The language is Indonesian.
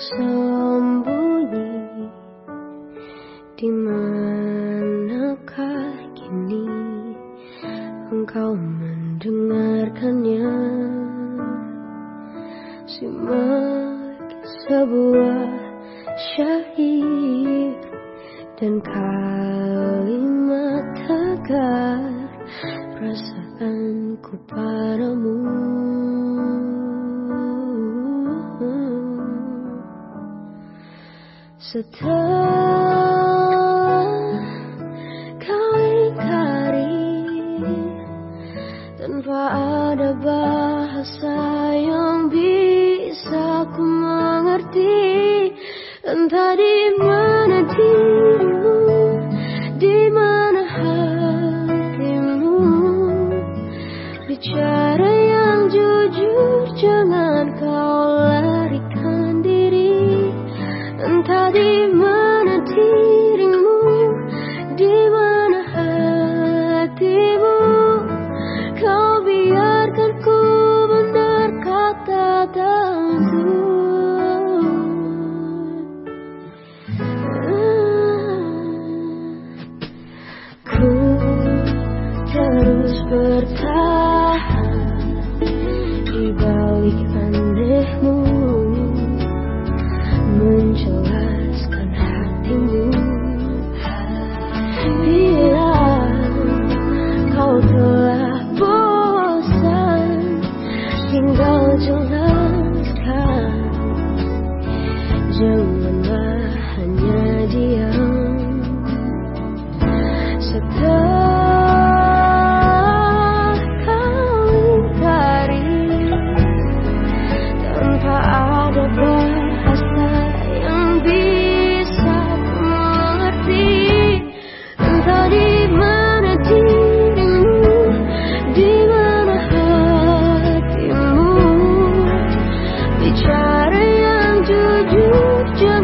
sembunyi. Di manakah kini engkau mendengarkannya? Simak sebuah syair dan kalimat tegar perasaanku padamu Setelah kau ingkari Tanpa ada bahasa yang bisa ku mengerti Entah di mana dirimu Di mana hatimu Bicara your love. You just